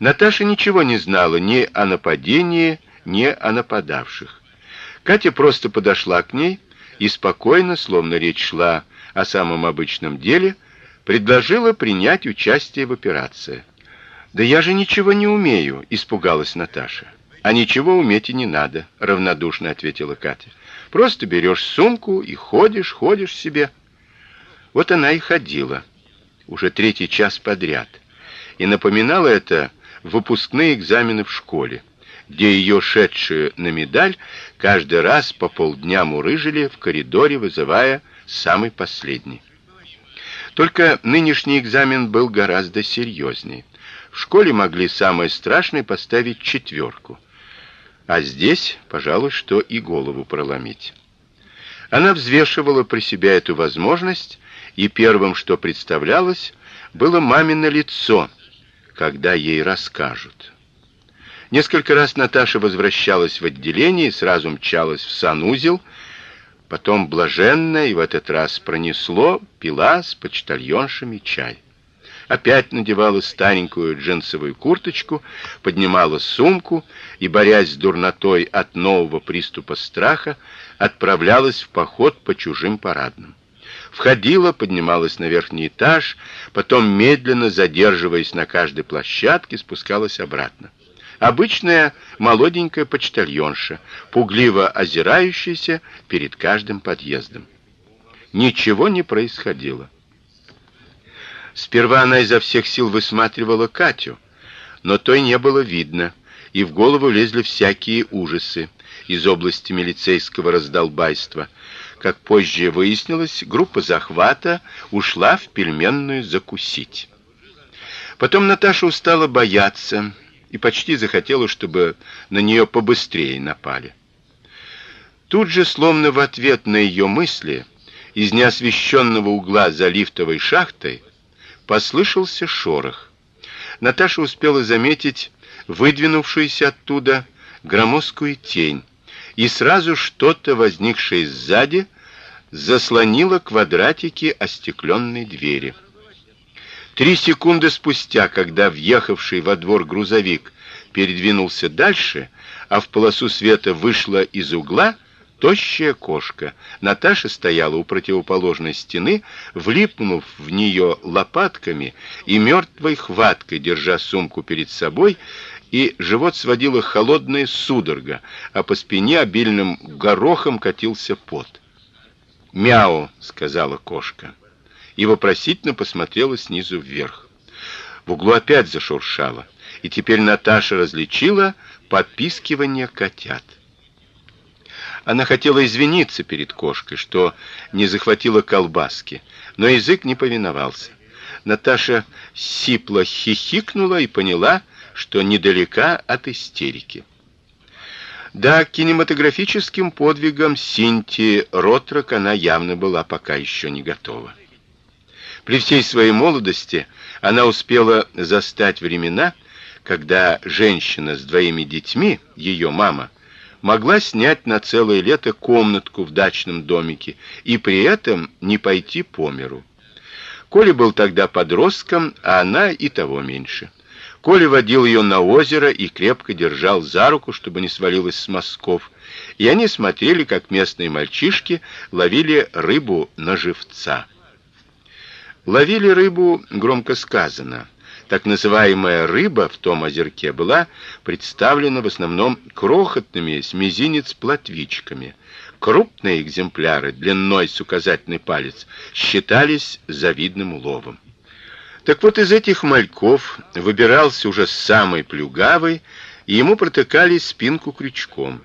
Наташа ничего не знала ни о нападении, ни о нападавших. Катя просто подошла к ней и спокойно, словно речь шла о самом обычном деле, предложила принять участие в операции. Да я же ничего не умею, испугалась Наташа. А ничего уметь и не надо, равнодушно ответила Катя. Просто берешь сумку и ходишь, ходишь себе. Вот она и ходила уже третий час подряд. И напоминало это выпускные экзамены в школе, где ее шедшие на медаль каждый раз по полдня мурыжили в коридоре, вызывая самый последний. Только нынешний экзамен был гораздо серьезнее. В школе могли самое страшное поставить четверку, а здесь, пожалуй, что и голову проломить. Она взвешивала при себя эту возможность, и первым, что представлялось, было мамино лицо, когда ей расскажут. Несколько раз Наташа возвращалась в отделение и сразу мчалась в санузел, потом блаженно и в этот раз пронесло, пила с почтальоншами чай. Опять надевала старенькую джинсовую курточку, поднимала сумку и, борясь с дурнотой от нового приступа страха, отправлялась в поход по чужим парадным входила, поднималась на верхний этаж, потом медленно задерживаясь на каждой площадке, спускалась обратно. Обычная молоденькая почтальонша, пугливо озирающаяся перед каждым подъездом. Ничего не происходило. Сперва она изо всех сил высматривала Катю, но той не было видно, и в голову лезли всякие ужасы из области милицейского раздолбайства, как позже выяснилось, группа захвата ушла в пельменную закусить. Потом Наташа устала бояться и почти захотела, чтобы на нее побыстрее напали. Тут же, словно в ответ на ее мысли, из неосвещенного угла за лифтовой шахтой послышался шорох. Наташа успела заметить выдвинувшуюся оттуда громоздкую тень, и сразу что-то возникшее сзади заслонило квадратики остекленной двери. Три секунды спустя, когда въехавший во двор грузовик передвинулся дальше, а в полосу света вышла из угла тощая кошка. Наташа стояла у противоположной стены, влипнув в нее лопатками и мертвой хваткой держа сумку перед собой и живот сводила холодная судорога, а по спине обильным горохом катился пот. "Мяу", сказала кошка и вопросительно посмотрела снизу вверх. В углу опять зашуршало, и теперь Наташа различила попискивание котят. Она хотела извиниться перед кошкой, что не захватила колбаски, но язык не повиновался. Наташа сипло хихикнула и поняла, что недалека от истерики. Да, кинематографическим подвигам Синти Ротрок она явно была пока еще не готова. При всей своей молодости она успела застать времена, когда женщина с двоими детьми, ее мама, могла снять на целое лето комнатку в дачном домике и при этом не пойти по миру. Коля был тогда подростком, а она и того меньше. Коля водил ее на озеро и крепко держал за руку, чтобы не свалилась с мостков. И они смотрели, как местные мальчишки ловили рыбу на живца. Ловили рыбу громко сказано. Так называемая рыба в том озерке была представлена в основном крохотными с мизинец плотвичками. Крупные экземпляры длиной с указательный палец считались завидным уловом. Так вот из этих мальков выбирался уже самый плюгавый, и ему протыкали спинку крючком.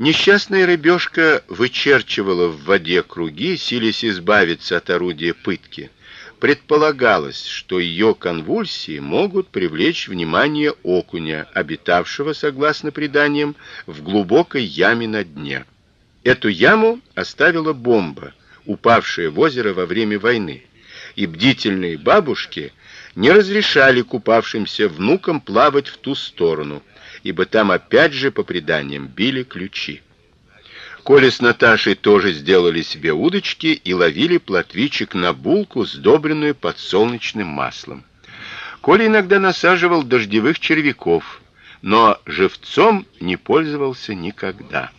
Несчастная рыбешка вычерчивала в воде круги, силясь избавиться от орудия пытки. Предполагалось, что ее конвульсии могут привлечь внимание окуня, обитавшего, согласно преданиям, в глубокой яме на дне. Эту яму оставила бомба, упавшая в озеро во время войны и бдительные бабушки не разрешали купавшимся внукам плавать в ту сторону, ибо там опять же по преданиям били ключи. Коля с Наташей тоже сделали себе удочки и ловили плотвичек на булку, сдобренную подсолнечным маслом. Коля иногда насаживал дождевых червяков, но живцом не пользовался никогда.